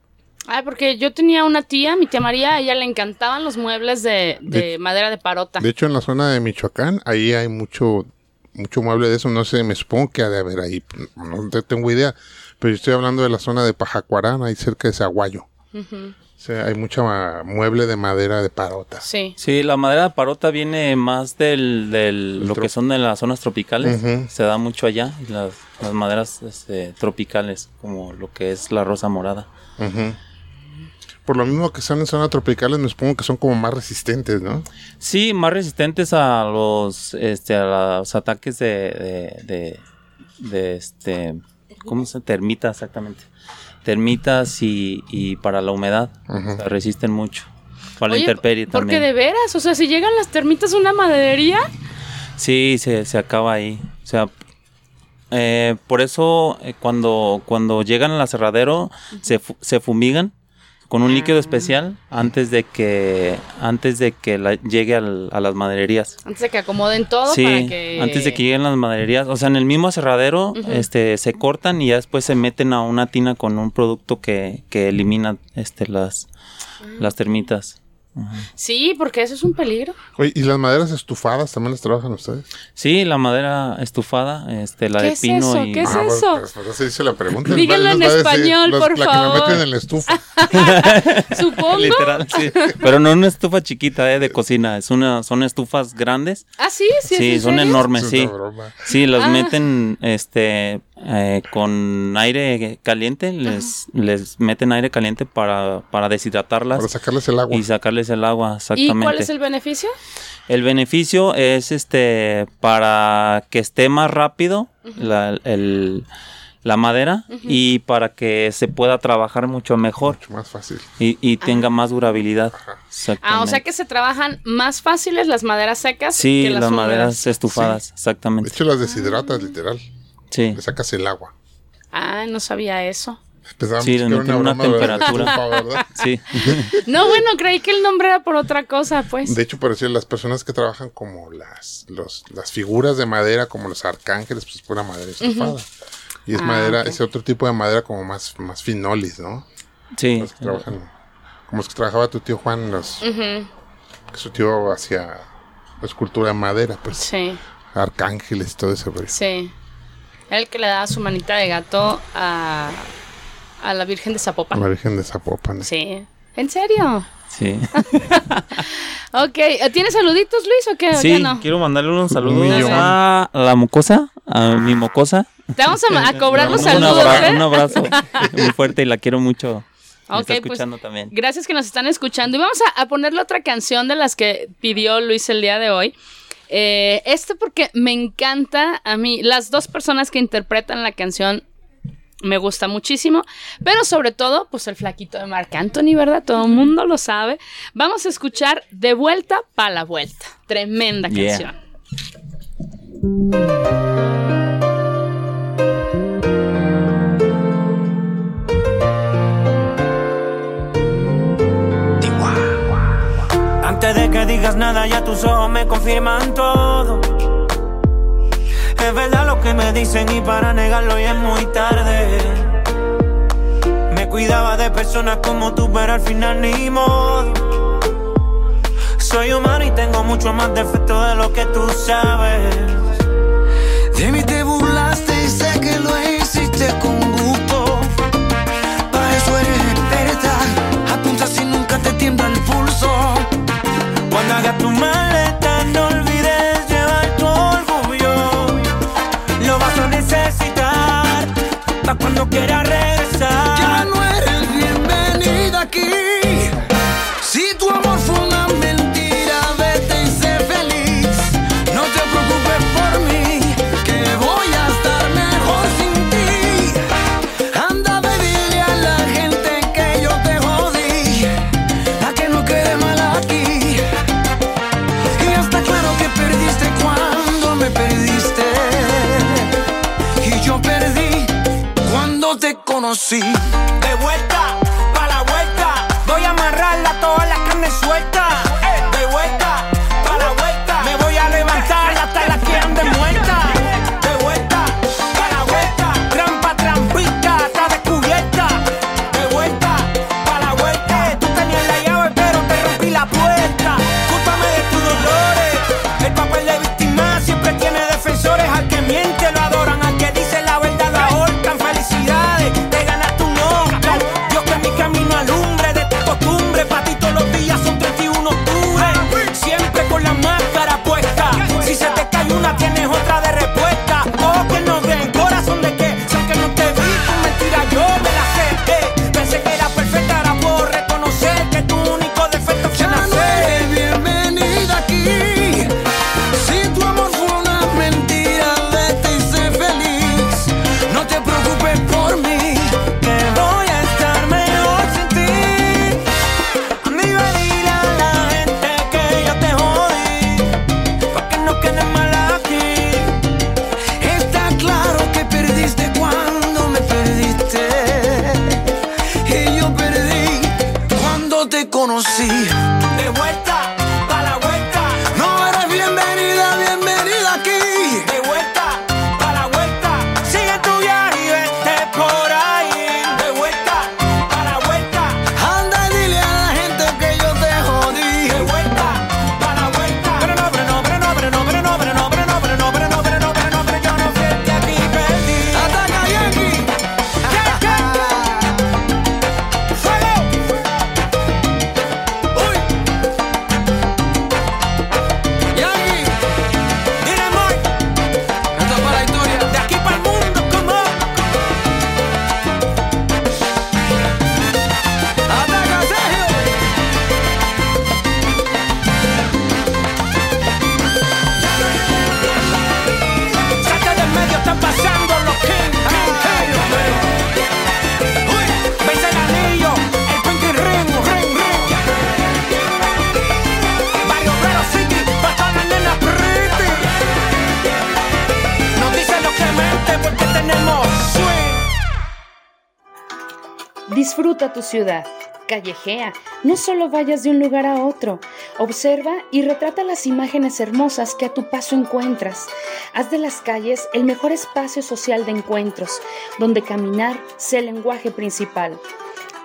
Ay, porque yo tenía una tía, mi tía María, a ella le encantaban los muebles de, de De- madera de parota. De hecho, en la zona de Michoacán, ahí hay mucho mucho mueble de eso. No sé, me supongo que ha de haber ahí. No te- tengo idea. Pero yo estoy hablando de la zona de Pajacuarán, ahí cerca de Zaguayo. O sea, hay mucha ma- mueble de madera de parota. Sí. Sí, la madera de parota viene más del, del lo que son de las zonas tropicales. Se da mucho allá. y las, las maderas este, tropicales, como lo que es la rosa morada. Por lo mismo que están en zonas tropicales, me supongo que son como más resistentes, ¿no? Sí, más resistentes a los, este, a los ataques de, de, de, de, este, ¿cómo se Termitas, exactamente. Termitas y, y para la humedad. Ujú. O sea, resisten mucho. Para Oye, la intemperie Porque también. de veras, o sea, si llegan las termitas a una maderería, Sí, se, se acaba ahí. O sea, eh, por eso eh, cuando, cuando llegan al aserradero se, fu- se fumigan con un Ah. líquido especial antes de que antes de que la- llegue al- a las madererías. antes de que acomoden todo Sí, para que... antes de que lleguen las madererías, o sea, en el mismo aserradero este, se cortan y ya después se meten a una tina con un producto que, que elimina este, las, Ah. las termitas. Sí, porque eso es un peligro. Oye, ¿y las maderas estufadas también las trabajan ustedes? Sí, la madera estufada, este, la ¿Qué de es pino eso? y... ¿Qué es Ah, bueno, eso? pues, pues, así dice la pregunta. Díganlo en decir, español, los- por la favor. que me meten en la estufa. Supongo. Literal, sí. Pero no una estufa chiquita eh, de cocina, es una, son estufas grandes. Ah, sí, sí, Sí, ¿es en son enormes, Es sí. broma. Sí, las Ah. meten este eh, con aire caliente, les, les meten aire caliente para, para deshidratarlas Para sacarles el agua. y sacarles el agua, ¿Y exactamente. cuál es el beneficio? El beneficio es este para que esté más rápido la, el- la madera y para que se pueda trabajar mucho mejor Mucho más fácil. y, y tenga más durabilidad. Ah, o sea que se trabajan más fáciles las maderas secas sí, que las, maderas estufadas, De exactamente. hecho, las deshidratas, literal. Sí. Le sacas el agua. Ah, no sabía eso. Pensábamos Sí, que le era meten una de la temperatura. estufa, ¿verdad? Sí. No, bueno, creí que el nombre era por otra cosa, pues. De hecho, parecía las personas que trabajan como las, los, las figuras de madera, como los arcángeles, pues pura madera estufada. Y es Ah, madera, ok. es otro tipo de madera como más, más finolis, ¿no? Sí. Los que trabajan, como los que trabajaba tu tío Juan, los, que su tío hacía escultura de madera, pues Sí, arcángeles y todo ese rollo. sí. El que le daba su manita de gato a, a la Virgen de Zapopan. La Virgen de Zapopan. Sí. ¿En serio? Sí. Ok, ¿tienes saluditos, Luis, o qué? ¿O Sí, no? quiero mandarle unos saludos a la mocosa, a mi mocosa. Te vamos a, a cobrar los un, saludos, abra- ¿eh? un abrazo muy fuerte y la quiero mucho. Me Ok, está pues, escuchando también. Gracias que nos están escuchando. Y vamos a, a ponerle otra canción de las que pidió Luis el día de hoy. Eh, esto porque me encanta a mí. Las dos personas que interpretan la canción me gusta muchísimo. Pero sobre todo, pues el flaquito de Marc Anthony, ¿verdad? Todo el mundo lo sabe. Vamos a escuchar De vuelta pa' la vuelta. Tremenda canción. Digas nada, ya tus ojos me confirman todo. Es verdad lo que me dicen y para negarlo ya es muy tarde. Me cuidaba de personas como tú, pero al final ni modo. Soy humano y tengo mucho más defectos de lo que tú sabes. De Hagas tu maleta, no olvides llevar tu orgullo. Lo vas a necesitar para cuando quieras regresar. see. Disfruta tu ciudad. Callejea, no solo vayas de un lugar a otro. Observa y retrata las imágenes hermosas que a tu paso encuentras. Haz de las calles el mejor espacio social de encuentros, donde caminar sea el lenguaje principal.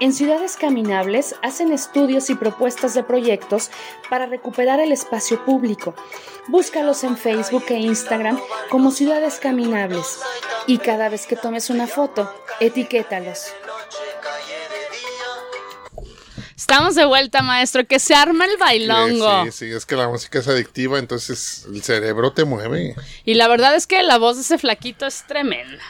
En Ciudades Caminables hacen estudios y propuestas de proyectos para recuperar el espacio público. Búscalos en Facebook e Instagram como Ciudades Caminables. Y cada vez que tomes una foto, etiquétalos. Estamos de vuelta, maestro, que se arma el bailongo. Sí, sí, es que la música es adictiva, entonces el cerebro te mueve. Y la verdad es que la voz de ese flaquito es tremenda.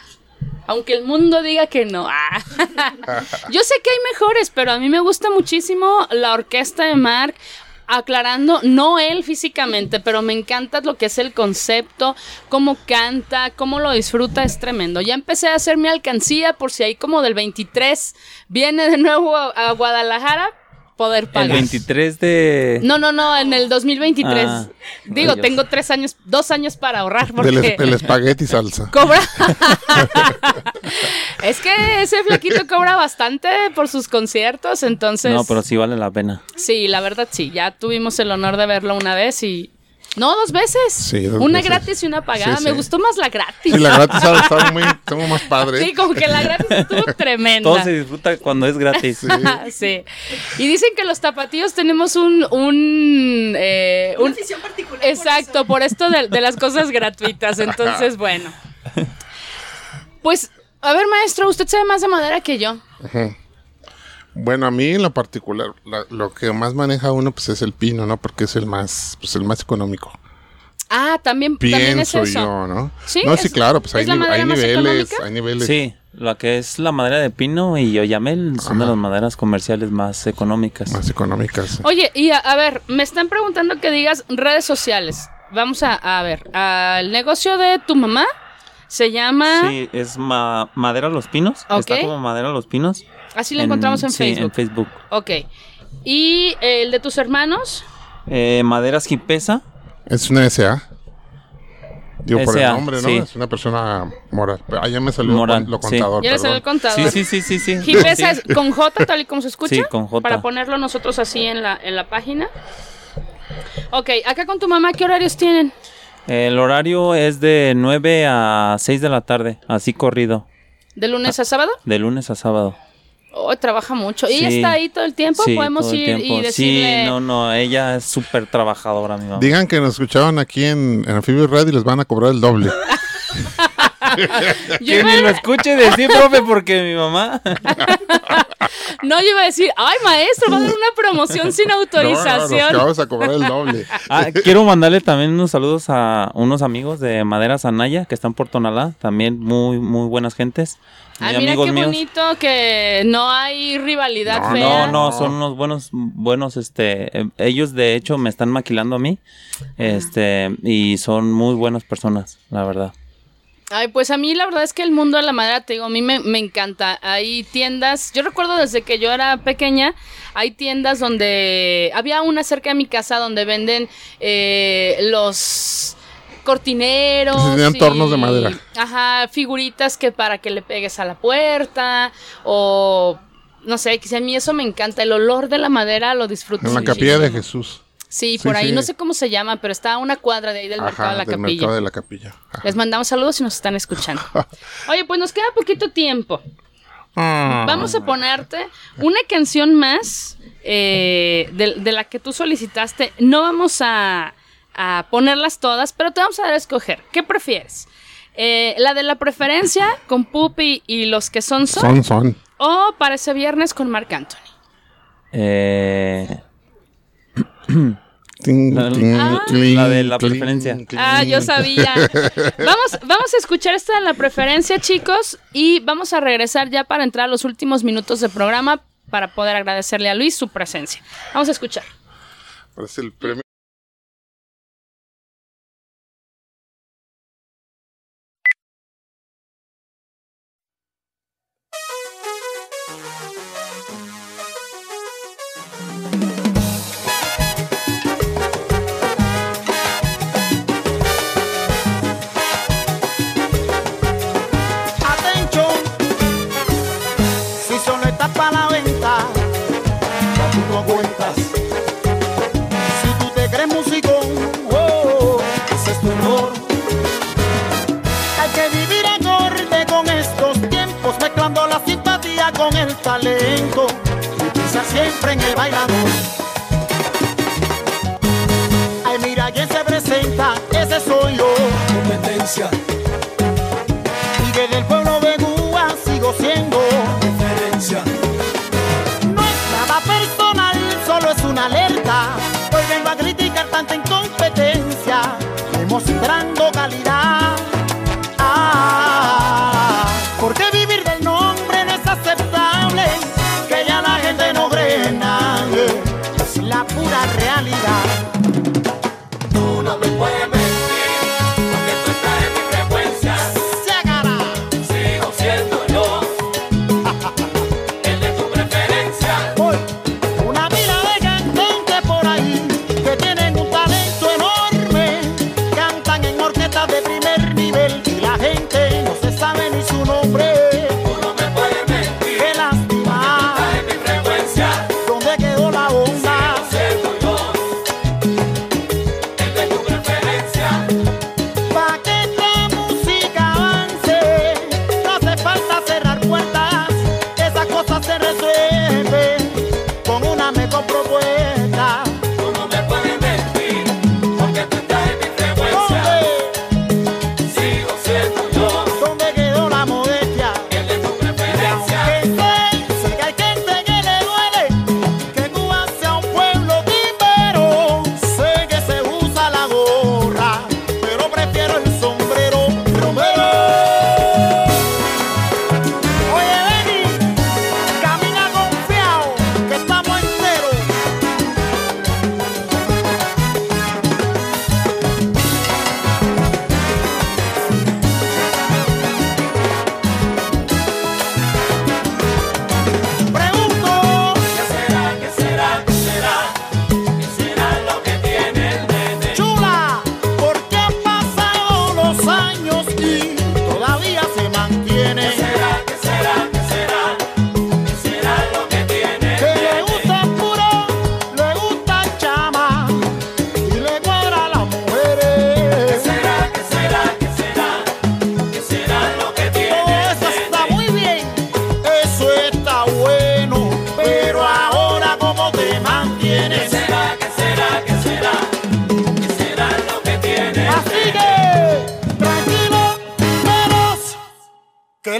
Aunque el mundo diga que no. Ah. Yo sé que hay mejores, pero a mí me gusta muchísimo la orquesta de Mark. Aclarando, no él físicamente, pero me encanta lo que es el concepto, cómo canta, cómo lo disfruta, es tremendo. Ya empecé a hacer mi alcancía por si ahí como del 23 viene de nuevo a, a Guadalajara. Poder El pagar. 23 de... No, no, no, en el 2023. Ah, Digo, rayos. tengo tres años, dos años para ahorrar Del porque es- el espagueti salsa. cobra. es que ese flaquito cobra bastante por sus conciertos, entonces. No, pero sí vale la pena. Sí, la verdad sí. Ya tuvimos el honor de verlo una vez y. No, dos veces. Sí, dos una veces. gratis y una pagada. Sí, Me gustó más la gratis. Sí, la gratis ha estado muy, estuvo más padre. Sí, como que la gratis estuvo tremenda. Todo se disfruta cuando es gratis. Sí. Y dicen que los tapatíos tenemos un. un, eh, un particular. Exacto, por, esto de, de las cosas gratuitas. Entonces, bueno. Pues, a ver, maestro, usted sabe más de madera que yo. Ujú. Bueno, a mí en lo particular, la- lo que más maneja uno pues es el pino, ¿no? Porque es el más, pues el más económico. Ah, también, también es Pienso eso. yo, ¿no? Sí, No, es- sí, claro, pues ¿es hay, ni- hay niveles, económica? hay niveles. Sí, lo que es la madera de pino y oyamel son de las maderas comerciales más económicas. Más económicas. Oye, y a, a ver, me están preguntando que digas redes sociales. Vamos a, a ver, al negocio de tu mamá se llama... Sí, es ma- Madera Los Pinos. Está como Madera Los Pinos. Así la encontramos en sí, Facebook. en Facebook. Ok. ¿Y el de tus hermanos? Eh, Maderas Jipesa. Es una SA. Digo, por el nombre, ¿no? sí. Es una persona moral. Pero allá me salió Moral, lo sí. contador. Ya le salió el contador. Sí, sí, sí, sí, sí. Sí. es con J, tal y como se escucha. Sí, con J. Para ponerlo nosotros así en la, en la página. Ok, acá con tu mamá, ¿qué horarios tienen? El horario es de 9 a 6 de la tarde, así corrido, ¿De lunes a sábado? de lunes a sábado. Oh, trabaja mucho. ¿Y ella está ahí todo el tiempo? Sí, Podemos todo el ir tiempo. y decirle... Sí, no, no, ella es súper trabajadora, mi mamá. Digan que nos escuchaban aquí en, en Amphibio Radio y les van a cobrar el doble. Que ni lo escuche decir, profe, porque mi mamá. No, yo iba a decir, ay, maestro, va a dar una promoción sin No, no, nos autorización. vamos a cobrar el doble. Ah, quiero mandarle también unos saludos a unos amigos de Maderas Anaya que están por Tonalá, también muy, muy buenas gentes. Ay, mira qué míos. bonito que no hay rivalidad No, fea. no, no, son unos buenos, buenos, este, eh, ellos de hecho me están maquilando a mí, este, y son muy buenas personas, la verdad. Ay, pues a mí la verdad es que el mundo de la madera, te digo, a mí me, me encanta. Hay tiendas, yo recuerdo desde que yo era pequeña, hay tiendas donde, había una cerca de mi casa donde venden eh, los cortineros. Tenían tornos de madera. Ajá, figuritas que para que le pegues a la puerta o... No sé, a mí eso me encanta. El olor de la madera lo disfruto. En la capilla de Jesús. Sí, Sí, por ahí, sí. no sé cómo se llama, pero está a una cuadra de ahí del mercado de la del capilla. mercado de la capilla. Les mandamos saludos si nos están escuchando. Oye, pues nos queda poquito tiempo. Ah. Vamos a ponerte una canción más eh, de, de la que tú solicitaste. No vamos a, a ponerlas todas, pero te vamos a dar a escoger. ¿Qué prefieres? Eh, ¿La de la preferencia con Pupi y los que son son? Son, son. ¿O para ese viernes con Marc Anthony? Eh, La- Ah. la de la preferencia. Ah, yo sabía. Vamos, vamos a escuchar esta en la preferencia, chicos, y vamos a regresar ya para entrar a los últimos minutos del programa para poder agradecerle a Luis su presencia. Vamos a escuchar. Parece el premio.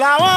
La vamos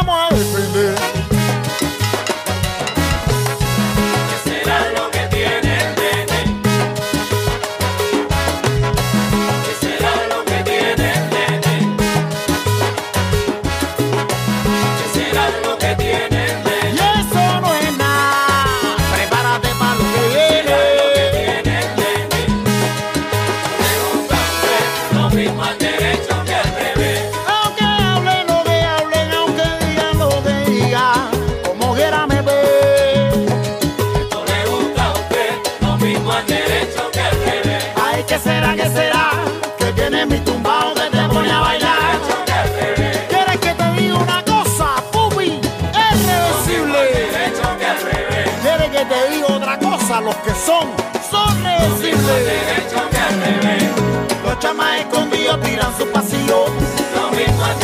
Los que son, son reversibles. Los chamas escondidos tiran su pasillo. Lo mismo al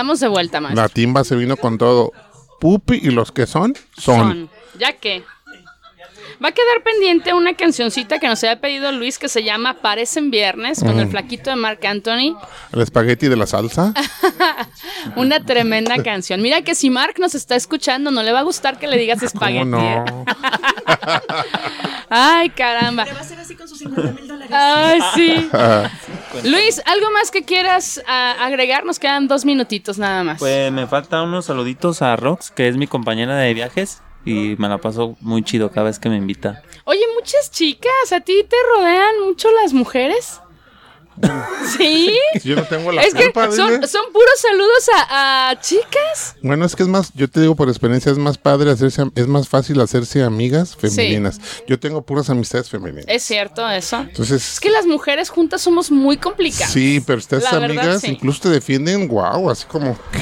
Estamos de vuelta, maestro. La timba se vino con todo. Pupi y los que son, son. Ya que. Va a quedar pendiente una cancioncita que nos había pedido Luis que se llama Parecen Viernes con el flaquito de Marc Anthony. El espagueti de la salsa. Una tremenda canción. Mira que si Mark nos está escuchando, no le va a gustar que le digas ¿Cómo espagueti. no? Ay, caramba. va a ser así con sus 50 mil dólares. Ay, sí. Luis, ¿algo más que quieras ah, agregar? Nos quedan dos minutitos nada más. Pues me faltan unos saluditos a Rox, que es mi compañera de viajes. Y me la paso muy chido cada vez que me invita. Oye, muchas chicas, ¿a ti te rodean mucho las mujeres? ¿Sí? Yo no tengo la Es que culpa, son, dile. son puros saludos a, a chicas. Bueno, es que es más, yo te digo por experiencia, es más padre hacerse, es más fácil hacerse amigas femeninas. Yo tengo puras amistades femeninas. Es cierto eso. Entonces, Es que las mujeres juntas somos muy complicadas. sí, pero estas verdad, amigas sí. incluso te defienden, wow, así como que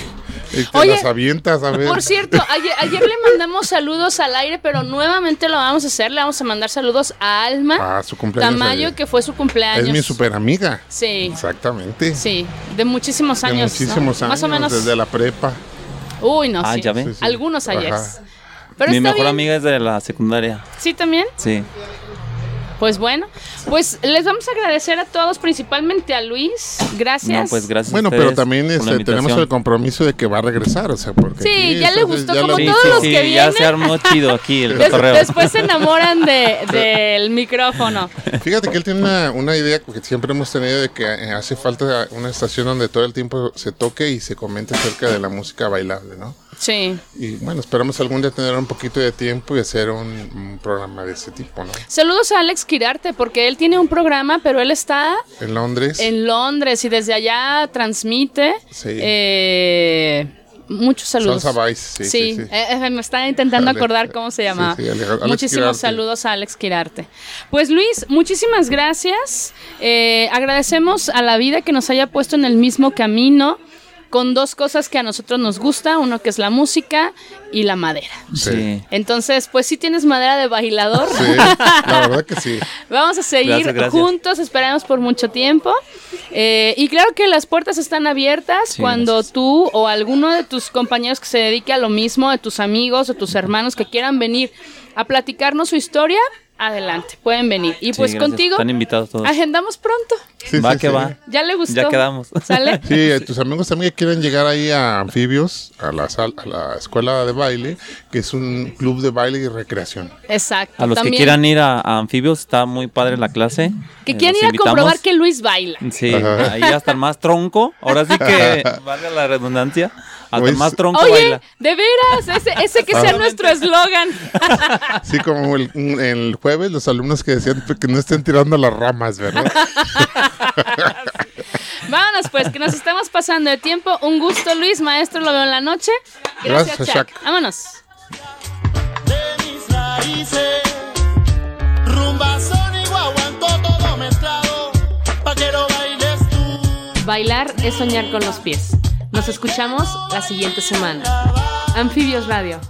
te Oye, las avientas, a ver. Por cierto, ayer, ayer le mandamos saludos al aire, pero nuevamente lo vamos a hacer. Le vamos a mandar saludos a Alma Ah, su cumpleaños Tamayo, ayer. que fue su cumpleaños. Es mi super amiga. Sí, Exactamente. sí, de muchísimos De años. ¿no? muchísimos años. Más o menos. Desde la prepa. Uy, no, Ah, sí. ya ve. Sí, sí. Algunos ayer. Ajá. Pero mi mejor bien. amiga es de la secundaria. Sí, también. Sí. Pues bueno, pues les vamos a agradecer a todos, principalmente a Luis. Gracias. No, pues gracias. Bueno, a pero también este, tenemos el compromiso de que va a regresar, o sea, porque Sí, aquí, ya le gustó ya como Sí, todos sí, los sí, que ya vienen. se armó chido aquí el Des- después se enamoran de- del micrófono. Fíjate que él tiene una, una idea que siempre hemos tenido de que eh, hace falta una estación donde todo el tiempo se toque y se comente acerca de la música bailable, ¿no? Sí. Y bueno, esperamos algún día tener un poquito de tiempo y hacer un, un programa de ese tipo, ¿no? Saludos a Alex Quirarte, porque él tiene un programa, pero él está En Londres. en Londres y desde allá transmite. Sí. eh, muchos saludos. Vice, sí, sí, sí. eh, eh, me estaba intentando acordar cómo se llamaba. Muchísimos Quirarte. saludos a Alex Quirarte. Pues Luis, muchísimas gracias. Eh, agradecemos a la vida que nos haya puesto en el mismo camino con dos cosas que a nosotros nos gusta, uno que es la música y la madera. Sí. Entonces, pues sí tienes madera de bailador. Sí, la verdad que sí. Vamos a seguir Gracias, gracias. juntos, esperamos por mucho tiempo. Eh, y claro que las puertas están abiertas Sí, cuando gracias. tú o alguno de tus compañeros que se dedique a lo mismo, de tus amigos o tus hermanos que quieran venir a platicarnos su historia, adelante, pueden venir. Y Sí, pues gracias. contigo, Están invitados todos. agendamos pronto. Sí, va sí, que sí. va. Ya le gustó. Ya quedamos. ¿Sale? Sí, eh, tus amigos también quieren llegar ahí a Anfibios, a la, sal- a la escuela de baile, que es un club de baile y recreación. Exacto. A los también. que quieran ir a, a anfibios, está muy padre la clase. Que Eh, quieran ir a comprobar que Luis baila. Sí, Ajá. ahí hasta el más tronco. Ahora sí que, valga la redundancia, Pues- más tronco Oye, baila. de veras, ese, ese que sea nuestro eslogan. Sí, como el, el jueves los alumnos que decían que no estén tirando las ramas, ¿verdad? Vámonos pues, que nos estamos pasando de tiempo. Un gusto, Luis, maestro, lo veo en la noche. Gracias, Gracias, Chuck. Chuck. Vámonos. mis raíces. Rumba, son y guaguancó todo mezclado. Pa' que lo bailes tú. Bailar es soñar con los pies. Nos escuchamos la siguiente semana. Anfibios Radio.